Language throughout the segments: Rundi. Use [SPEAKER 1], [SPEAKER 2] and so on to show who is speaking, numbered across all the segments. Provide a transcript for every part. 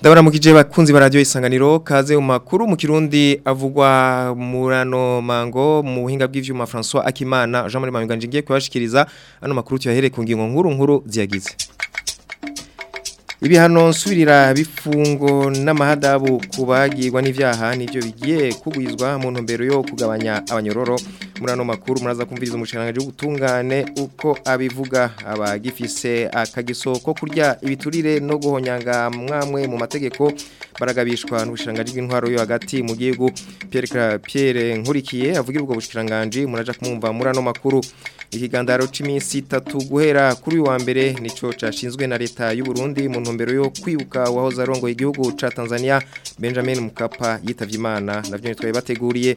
[SPEAKER 1] ndabona mukije bakunzi ba radio isanganiro kaze mu makuru kirundi avugwa murano mango mu buhinga bw'ivyuma François Akimana Jean Marie Mamiganje ngiye kubashikiriza ano makuru tuyahere ku ngingo nkuru nkuru ziyagize ibihano nsubirira bifungo n'amahadabu kubagirwa n'ivyaha nivyo bigiye kugwizwa mu ntumbero yo kugabanya abanyororo muri ano makuru muraza kumviriza umushinga w'ubutungane uko abivuga abagifise akagiso kurya ibiturire no guhonyanga mwamwe mu mategeko baragabishwa n'ubushinga bw'intwaro yo hagati mu gihugu Pierre Pierre nkurikiye avugira ubwo bushiranganji muraja kumva muri makuru ikigandaro c'iminsi itatu guhera kuri wa mbere nico cashinzwe na leta y'u Burundi mu ntumbero yo kwibuka wahoze arongoye igihugu ca Tanzania Benjamin Mkapa yitavye Imana navyo nitwaye bateguriye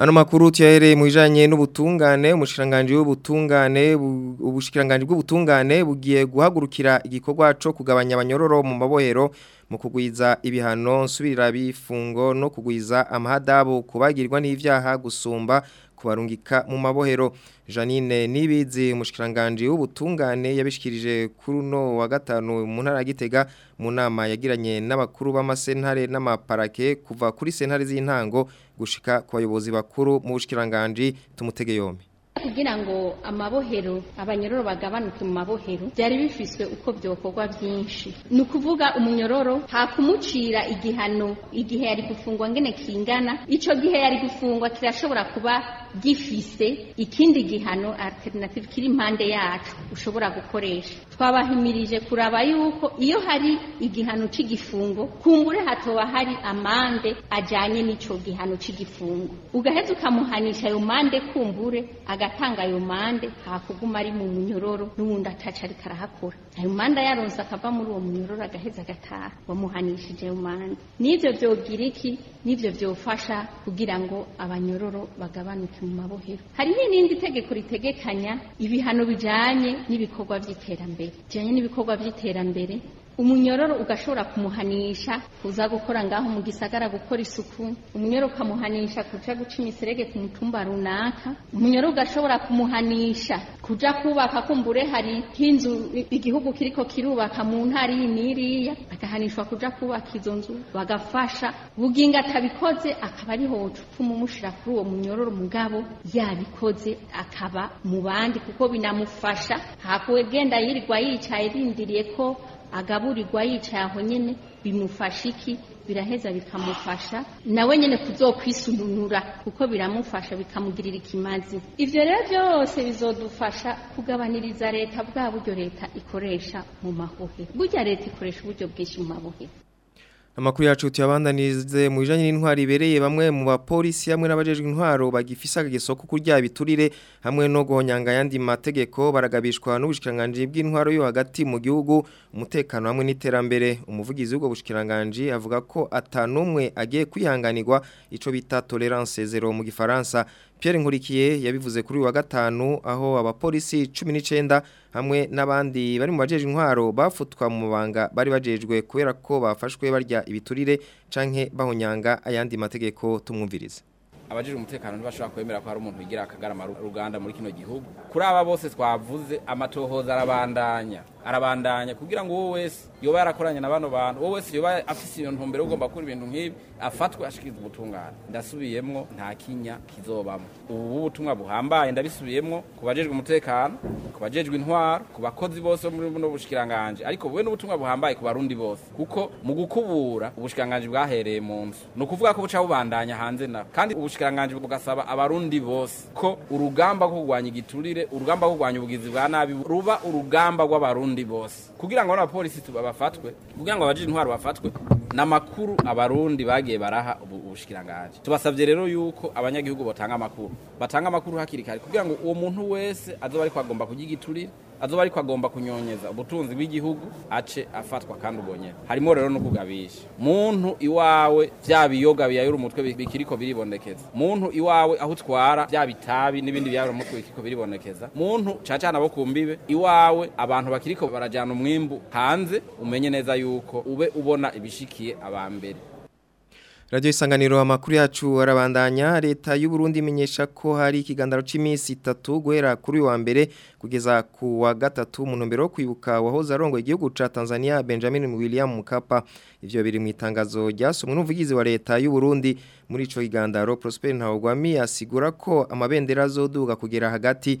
[SPEAKER 1] Ano makuru tuyahereye mu bijanye n'ubutungane umushikiranganje w'ubutungane ubushikiranganje bw'ubutungane bugiye guhagurukira igikorwa cyo kugabanya abanyororo mu mabohero mu kugwiza ibihano nsubira bifungo no kugwiza amahadabu kubagirwa n'ivyaha gusumba kubarungika mu mabohero Janine Nibizi Mushikiranganji w'ubutungane yabishikirije kuri uno wa gatanu mu gitega mu nama yagiranye n'abakuru b'amasentare n'amaparake kuva kuri sentare z'intango gushika kwa bayobozi bakuru mu bushikiranganje tumutegeyombe
[SPEAKER 2] kugira ngo amabohero abanyororo bagabanutse mu mabohero byari bifiswe uko byokorwa byinshi ni ukuvuga umunyororo hakumucira igihano igihe yari gufungwa ngene kingana icyo gihe yari gufungwa kirashobora kuba gifise ikindi gihano alternative kiri impande yacu ushobora gukoresha twabahimirije kuraba yuko iyo hari igihano cy'igifungo kumbure hatoba hari amande ajyanye n'icyo gihano cy'igifungo ugaheza ukamuhanisha ayo mande kumbure agatanga ayo mande ntakuguma ari mu munyororo n'ubundi ataca ariko arahakora ayo mande ayaronze akava muri uwo munyororo agaheza agataha wamuhanishije ayo mande n'ibyo byogira iki n'ibyo byofasha kugira ngo abanyororo bagabanuke mu mabohero hariho n'indi tegeko ritegekanya ibihano bijyanye n'ibikorwa by'iterambere kijyanye n'ibikorwa by'iterambere umunyororo ugashobora kumuhanisha kuza gukora ngaho mu gisagara gukora isuku umunyororo ukamuhanisha kuja guca imiserege ku mutumba runaka umunyororo ugashobora kumuhanisha kuja kubaka kumbure hari nk'inzu igihugu kiriko kirubaka mu ntara iyi n'iriya agahanishwa kuja kubaka izo nzu bagafasha buginga atabikoze akaba ariho hoca upfuma umushira kuri uwo munyororo mugabo yabikoze akaba mu bandi kuko binamufasha ntakugenda yirirwa yicaye irindiriye ko agaburirwa yicaye aho nyine bimufasha iki biraheza bikamufasha nawe nyine kuzokwisununura kuko biramufasha bikamugirira ikimazi ivyo rero byose bizodufasha kugabaniriza leta bwa buryo leta ikoresha mu mahohe burya leta ikoresha uburyo bwinshi mu mabohe
[SPEAKER 1] amakuru yacu tuyabandanize mu bijanye n'intwari ibereye bamwe mu bapolisi hamwe n'abajejwe intwaro bagifisa agesoko kurya biturire hamwe no guhonyanga yandi mategeko baragabishwa n'ubushikiranganje bw'intwaro yo hagati mu gihugu umutekano hamwe n'iterambere umuvugizi w'ubwo bushikiranganje avuga ko atanumwe agiye kwihanganirwa ico bita tolerance zero mu gifaransa Pierre Nkurikiye yabivuze kuri wa gatanu aho abapolisi 19 hamwe n'abandi bari mu bajeje intwaro bafutwa mu banga bari bajejwe kubera ko bafashwe barya ibiturire canke bahonyanga ayandi mategeko tumwumviriza
[SPEAKER 3] abajeje umutekano ntibashobora kwemera ko hari umuntu wigira akagarama ruganda muri kino gihugu kuri aba bose twavuze amatohoza arabandanya arabandanya kugira ngo wowe wese yoba yarakoranye na bano bantu wowe wese yoba afite iyo ntumbero ugomba gukora ibintu nk'ibi afatwe ashyikirizwa ubutungane ndasubiyemo nta kinya kizobamo ubu butumwa buhambaye ndabisubiyemo ku bajejwe umutekano ku bajejwe intwaro ku bakozi bose bo muri buno bushikiranganje ariko bube n'ubutumwa buhambaye ku barundi bose kuko mu gukubura ubushikiranganje bwahereye mu nzu ni ukuvuga ko buca bubandanya hanze na kandi ubushikiranganje bugasaba abarundi bose ko urugamba rwo kurwanya igiturire urugamba rwo kurwanya ubugizi bwa nabi ruba urugamba rw'abarundi barundi bose kugira ngo n'abapolisi bafatwe kugira ngo abajije intwaro bafatwe namakuru abarundi bagiye baraha ubushikirangaje tubasabye rero yuko abanyagihugu batanga amakuru batanga amakuru hakiri kare kugira ngo uwo muntu wese azaba ariko agomba kugira igiturire azuba ariko agomba kunyonyeza ubutunzi bw'igihugu ace afatwa kandi ubonye harimo rero no kugabisha muntu iwawe bya biyoga biyayura umutwe bikiriko biribonekeza muntu iwawe aho utwara bya bitabi n'ibindi biyayura umutwe bikiriko biribonekeza muntu cacana abo kumbibe iwawe abantu ko barajyana umwimbu hanze umenye neza yuko ube ubona ibishikiye abambere
[SPEAKER 1] Radio Isanganiro amakuru yacu arabandanya leta y'u Burundi imenyesha ko hari ikiganiro cy’iminsi itatu guhera kuri uyu wa mbere kugeza ku wa gatatu mu ntumbero yo kwibuka wahoze arongoye igihugu cya Tanzania Benjamin William Mkapa ivyo biri mu itangazo ryasomwe n’Uvugizi wa leta y'u Burundi muri ico igandaro Prosper Ntawagwami asigura ko amabendera azoduga kugera hagati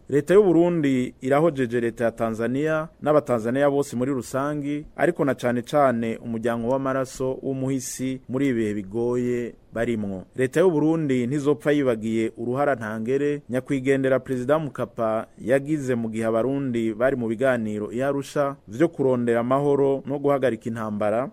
[SPEAKER 4] leta y'u Burundi irahojeje leta ya tanzania n'abatanzania bose muri rusange ariko na cyane cyane umuryango w'amaraso w'umuhisi muri ibihe bigoye barimo leta y'u Burundi ntizopfa yibagiye uruhara ntangere nyakwigendera perezida Mukapa yagize mu gihe abarundi bari mu biganiro iharusha vyo kurondera amahoro no guhagarika intambara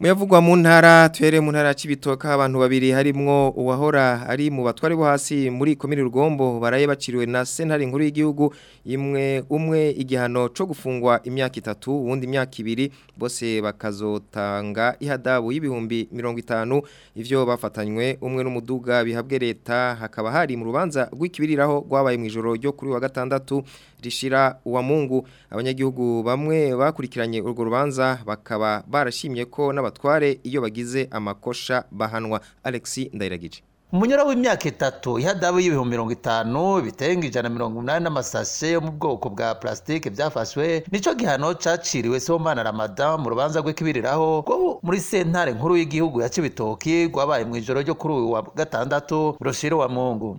[SPEAKER 1] muyavugwa mu ntara tuhere mu ntara cy'ibitoka abantu babiri harimwo uwahora ari mu batwari bo hasi muri komini rugombo baraye baciriwe na sentare nkuru y'igihugu imwe umwe igihano cyo gufungwa imyaka itatu uwundi imyaka ibiri bose bakazotanga ihadabu y'ibihumbi mirongo itanu ivyo bafatanywe umwe n'umuduga bihabwe leta hakaba hari mu rubanza rw'ikibiriraho rwabaye mu ijoro ryo kuri wa gatandatu rishira uwa mungu abanyagihugu bamwe bakurikiranye urwo rubanza bakaba barashimye ko n'aba n'abatware iyo bagize amakosha bahanwa alexi ndayiragije
[SPEAKER 5] umunyura w'imyaka itatu ihadabu y'ibihumbi mirongo itanu bitenga ijana mirongo umunani n'amasashe yo mu bwoko bwa plastique byafashwe nicyo gihano caciriwe Sibomana Ramadan mu rubanza rw'ikibiriraho ko muri sentare nkuru y'igihugu ya Cibitoki rwabaye mu ijoro ryo kuri uyu wa gatandatu Roshiro wa Mungu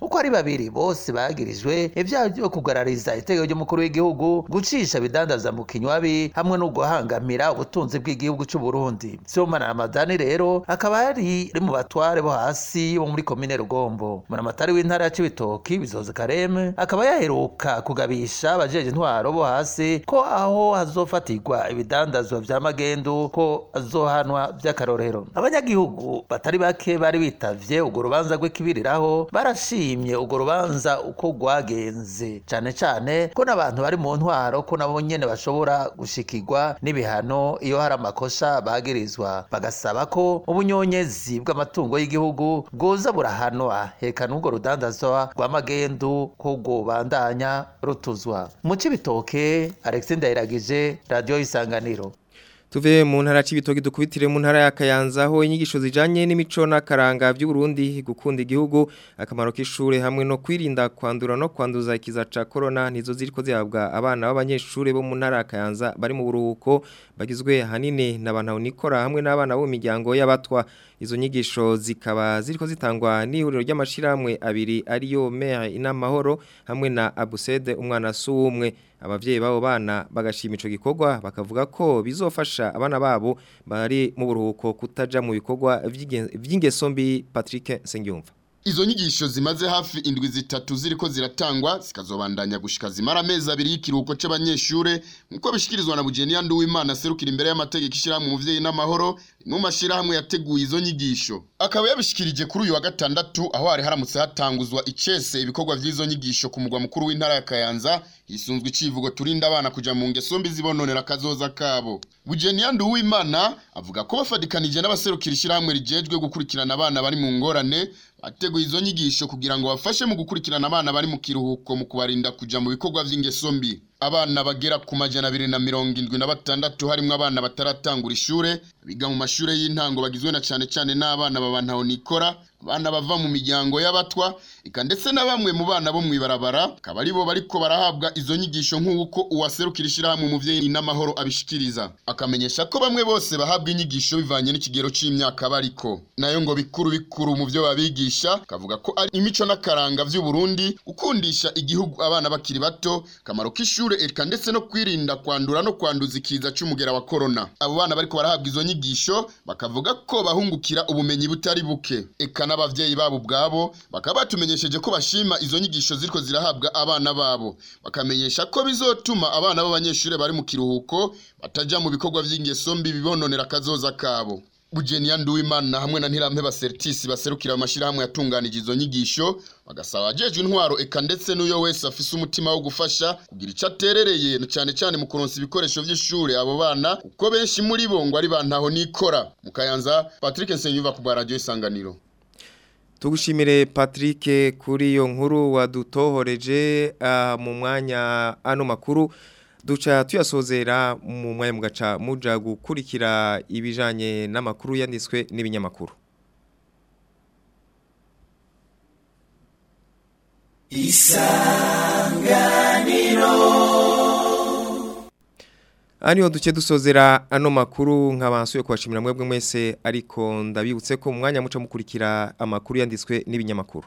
[SPEAKER 5] uko ari babiri bose bagirijwe ibyaha byo kugarariza itegeko ry'umukuru w'igihugu gucisha bidandaza mu kinywabi hamwe no guhangamira ubutunzi bw'igihugu cy'u Burundi Sibomana Ramadani rero akaba yari mu batware bo hasi bo muri komine Rugombo Munamatari w'intara ya Cibitoki Bizoze Kareme akaba yaheruka kugabisha abajeje intwaro bo hasi ko aho hazofatirwa ibidandazwa vya magendo rugendo ko azohanwa by'akarorero abanyagihugu batari bake bari bitavye urwo rubanza rw'ikibiriraho barashimye urwo rubanza uko rwagenze cane cane ko n'abantu bari mu ntwaro ko nabo nyene bashobora gushikirwa n'ibihano iyo hari amakosa bagirizwa bagasaba ko ubunyonyezi bw'amatungo y'igihugu bwoza burahanwa heka n'urwo rudandazwa rwa magendu ko rwobandanya rutuzwa mu cibitoke alexi ndayiragije radiyo y'isanganiro
[SPEAKER 1] tuve mu ntara cy'ibitoki dukubitire mu ntara ya Kayanza aho inyigisho zijanye n'imico n'akaranga by'u Burundi gukunda igihugu akamaro k'ishure hamwe no kwirinda kwandura no kwanduza ikiza ca corona nizo ziriko zihabwa abana b'abanyeshure bo mu ntara ya Kayanza bari mu buruhuko bagizwe hanini n'abantu nikora hamwe n'abana bo mu miryango y'abatwa izo nyigisho zikaba ziriko zitangwa n'ihuriro ry'amashiramwe abiri ariyo Mère inamahoro hamwe na Abusede umwana suwumwe abavyeyi babo bana bagashima ico gikorwa bakavuga ko bizofasha abana babo bari mu buruhuko kutaja mu bikorwa vy'ingeso Patrick Sengiyumva
[SPEAKER 6] Izo nyigisho zimaze hafi indwi zitatu ziriko ziratangwa zikazobandanya gushika zimara amezi abiri y'ikiruhuko c'abanyeshure nkuko bishikirizwa na Bugeniya Nduwimana aserukira imbere y'amategeko ishirahamwe umuvyeyi n'amahoro numa shirahamwe yateguye izo nyigisho akaba yabishikirije kuri uyu wa gatandatu aho hari haramutse hatanguzwa icese ibikorwa vy'izo nyigisho ku mugwa mukuru w'intara ya Kayanza isunzwe icyivugo turinda abana kujya mu ngeso mbi zibononera akazoza kabo bugeniya nduwimana avuga ko bafatikanije n'abaserukira ishyirahamwe rijejwe gukurikirana abana bari mu ngorane bateguye izo nyigisho kugira ngo bafashe mu gukurikirana abana bari mu kiruhuko mu kubarinda kujya mu bikorwa by'ingeso mbi abana bagera ku majana abiri na mirongo indwi na batandatu harimo abana bataratangura ishure biga mu mashuri y'intango bagizwe na cyane cyane n'abana nikora abana bava mu miryango y'abatwa ika ndetse na bamwe mu bana bo mu ibarabara akaba ari bo bariko barahabwa izo nyigisho nk'uko uwaserukira ishyirahamwe umubyeyi n'amahoro abishikiriza akamenyesha ko bamwe bose bahabwa inyigisho bivanye n'ikigero cy'imyaka bariko nayo ngo bikuru bikuru mu byo babigisha kavuga ko ari imico n'akaranga by'u Burundi gukundisha igihugu abana bakiri bato kamaro k'ishuri mashuri eka ndetse no kwirinda kwandura no kwanduza ikiza cy'umugera wa Corona. abo bana bariko barahabwa izo nyigisho bakavuga ko bahungukira ubumenyi butari buke eka n'abavyeyi babo ubwabo bakaba batumenyesheje ko bashima izo nyigisho ziriko zirahabwa abana babo bakamenyesha ko bizotuma abana b'abanyeshuri bari mu kiruhuko batajya mu bikorwa by'ingeso mbi bibononera akazoza kabo bugeni ya nduwimana hamwe na ntirampeba seritisi baserukira amashyirahamwe yatunganije izo nyigisho bagasaba ajejwe intwaro eka ndetse n'uyo wese afise umutima wo gufasha kugira icyo aterereye cyane cyane mu kuronsa ibikoresho by'ishuri abo bana kuko benshi muri bo ngo ari bantaho nikora mu kayanza patrick nsenyuva ku radiyo isanganiro
[SPEAKER 1] tugushimire patrick kuri iyo nkuru wadutohoreje ah, mu mwanya ano makuru duca tuyasozera mu mwanya mugaca muja gukurikira ibijanye n'amakuru yanditswe n'ibinyamakuru
[SPEAKER 7] isanganiro
[SPEAKER 1] Ani duce dusozera ano makuru nk'abansuye kwashimira mwebwe mwese ariko ndabibutse ko mwanya muca mukurikira amakuru yanditswe n'ibinyamakuru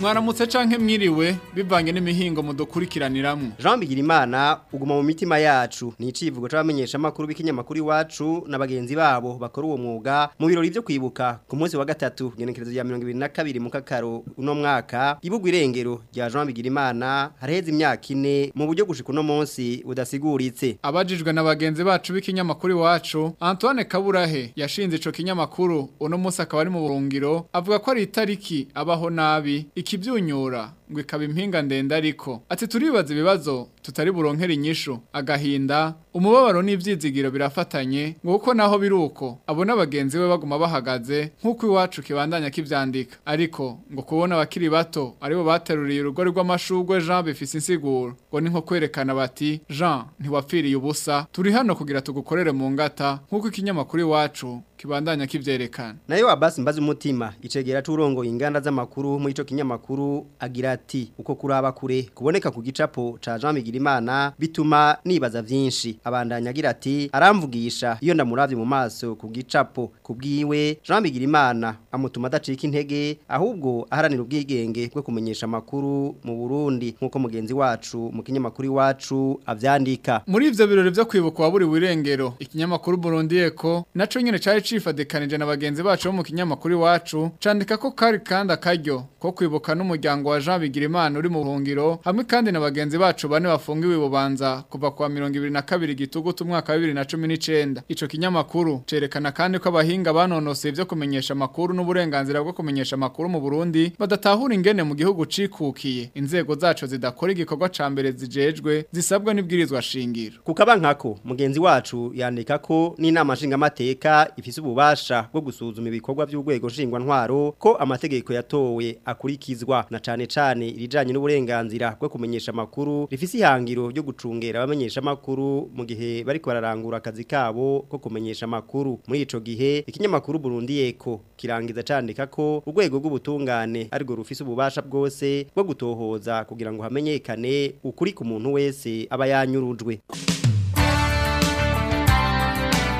[SPEAKER 8] mwaramutse canke mwiriwe bivanye n'imihingo mudukurikiraniramwe
[SPEAKER 9] Jean Bigirimana uguma mu mitima yacu ni icivugo c'abamenyesha makuru b'ikinyamakuru iwacu na bagenzi babo bakora uwo mwuga mu birori byo kwibuka ku munsi wa gatatu genekerezo ya 2022 mu kakaro uno mwaka ibugwa irengero rya Jean Bigirimana hareheza imyaka ine mu buryo gushika uno munsi budasiguritse
[SPEAKER 8] abajijwe na bagenzi bacu b'ikinyamakuru iwacu Antoine Kaburahe yashinze ico kinyamakuru uno munsi akaba ari mu burungiro avuga ko ari itariki abaho nabi iki ikibyunyura ngo ikaba impinga ndende ariko ati turibaza ibibazo tutari buronkera inyishu agahinda umubabaro n'ibyizigiro birafatanye ngo kuko naho biri uko abona bagenzi be baguma bahagaze nk'uko iwacu kibandanya kibyandika ariko ngo kubona abakiri bato aribo bateruriye urugo rw'amashugwe Jean bifise insiguro ngo ni nko kwerekana bati Jean ntiwapfiriye ubusa turi hano kugira tugukorere mu ngata nk'uko ikinyamakuru iwacu kibandanya kibyerekana
[SPEAKER 9] nayo abasi mbazi umutima icegera turongo inganda z'amakuru mu ico kinyamakuru agira ati uko kuraba kure kuboneka ku gicapo ca Jean Migirimana bituma nibaza vyinshi abandanya agira ati aramvugisha iyo ndamuravye mu maso ku gicapo kubwiwe Jean Migirimana amutuma adacika intege ahubwo aharanira ubwigenge bwo kumenyesha makuru mu Burundi nkuko mugenzi wacu mu kinyamakuru wacu avyandika
[SPEAKER 8] muri ivyo birori byo kwibuka buri wirengero ikinyamakuru Burundi eko naco nyene cari cifadekanije na bagenzi bacu bo mu kinyamakuru iwacu candika ko kari Kanda akaryo ko kwibuka n'umuryango wa Jean Bigirimana uri mu buhungiro hamwe kandi na bagenzi bacu bane bafungiwe bubanza kuva kwa 2022 gitugutu umwaka wa 2019 ico kinyamakuru cerekana kandi ko abahinga banonose ivyo kumenyesha makuru n'uburenganzira bwo kumenyesha makuru mu Burundi badatahura ingene mu gihugu cikukiye inzego zacu zidakora igikorwa ca mbere zijejwe zisabwa n'ibwirizwa shingiro
[SPEAKER 9] kukaba nkako mugenzi wacu yandika ko n'inama nshingamateka ifise bafise ububasha bwo gusuzuma ibikorwa by'urwego ntwaro ko amategeko yatowe akurikizwa na cyane cyane irijanye n'uburenganzira bwo kumenyesha amakuru rifise ihangiro ryo gucungera abamenyesha makuru mu gihe bari bararangura akazi kabo ko kumenyesha amakuru muri ico gihe ikinyamakuru Burundi Yeko kirangiza candika ko urwego rw'ubutungane ari rwo rufise ububasha bwose bwo gutohoza kugira ngo hamenyekane ukuri ku muntu wese aba yanyurujwe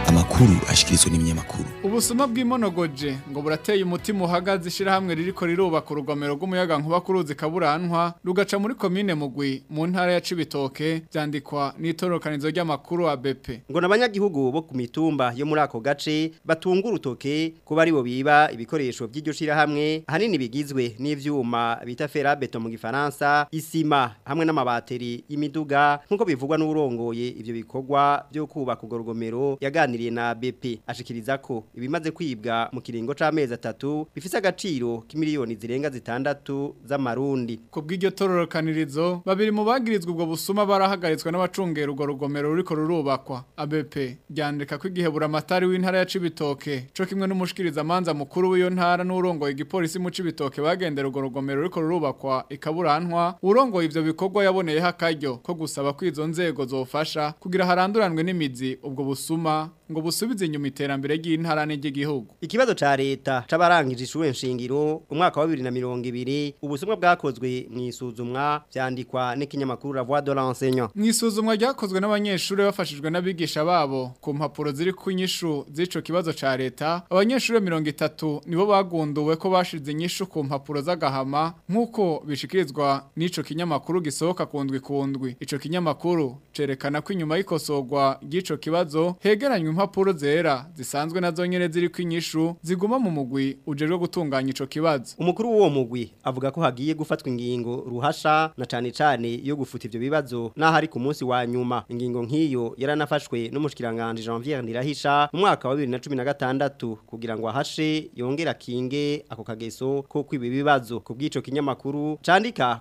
[SPEAKER 10] amakuru ashyikirizwa n'ibinyamakuru
[SPEAKER 8] ubusuma bw'imonogoje ngo burateye umutima uhagaze ishyirahamwe ririko rirubaka urugomero rw'umuyaga nkuba ku ruzi kaburanwa rugaca muri komine mugwi mu ntara ya cibitoke byandikwa n'itororokanizo ry'amakuru wa bepe
[SPEAKER 9] ngo n'abanyagihugu bo ku mitumba yo muri ako gace batunga urutoke kuba aribo biba ibikoresho by'iryo shyirahamwe ahanini bigizwe n'ivyuma bita ferabeto mu gifaransa isima hamwe n'amabateri y'imiduga nkuko bivugwa n'urongoye ibyo bikorwa byo kubaka rugomero yaganiriye na cya BP ashikiriza ko ibimaze kwibwa mu kiringo cy’amezi atatu bifise agaciro k'imiliyoni zirenga zitandatu z'amarundi
[SPEAKER 8] ku bw'iryo tororokanirizo babiri mu bagirizwa ubwo busuma barahagaritswe n'abacungera urwo rugomero ruriko rurubakwa ABP ryandika ko igihebura amatari w'intara ya Cibitoke cyo kimwe n'umushikiriza amanza mukuru w'iyo ntara n'urongoye igipolisi mu Cibitoke bagendera urwo rugomero ruriko rurubakwa ikaburantwa urongoye ivyo bikorwa yaboneye akaryo ko gusaba ko nzego zofasha kugira haranduranwe n'imizi ubwo busuma ngo busubize inyuma iterambere ry'intara n'igihugu
[SPEAKER 9] ikibazo ca leta cabarangije ishure nshingiro umwaka wa 2020 ubusumwa bwakozwe mu isuzumwa byandikwa n'ikinyamakuru La Voix de l'enseignant
[SPEAKER 8] mu isuzumwa ryakozwe n'abanyeshuri bafashijwe n'abigisha babo ku mpapuro ziri ku nyishu z'ico kibazo ca leta abanyeshuri 30 nibo bagunduwe ko bashize nyishu ku mpapuro z'agahama nkuko bishikirizwa n'ico kinyamakuru gisohoka kundwi kundwi ico kinyamakuru cerekana ko inyuma y'ikosogwa ry'ico kibazo hegeranywe impapuro zera zisanzwe nazo nyene ziri ku inyishu ziguma mu mugwi ujejwe gutunganya ico kibazo
[SPEAKER 9] umukuru w'uwo mugwi avuga ko hagiye gufatwa ingingo ruhasha na cane cane yo gufuta ivyo bibazo naho ari ku munsi wa nyuma ingingo nk'iyo yaranafashwe n'umushikiranganje Jean-Pierre Ndirahisha mu mwaka wa 2016 kugira ngo ahashe yongera kinge ako kageso ko kwiba ibibazo ku bw'ico kinyamakuru candika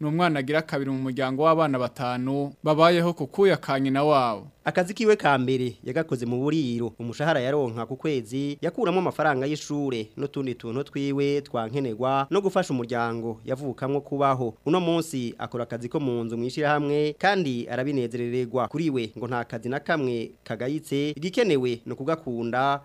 [SPEAKER 8] n’umwana agira kabiri mu muryango w'abana batanu babayeho kukuya kanyina wabo
[SPEAKER 9] akazi kiwe ka mbere yagakoze mu buriro umushahara yaronka ku kwezi yakuramo amafaranga y'ishure n'utundi tuntu twiwe twankenerwa no gufasha umuryango yavukamwo kubaho uno munsi akora akazi ko mu nzu mwishira hamwe kandi arabinezerererwa kuri we ngo nta kazi na kamwe kagayitse igikenewe no kugakunda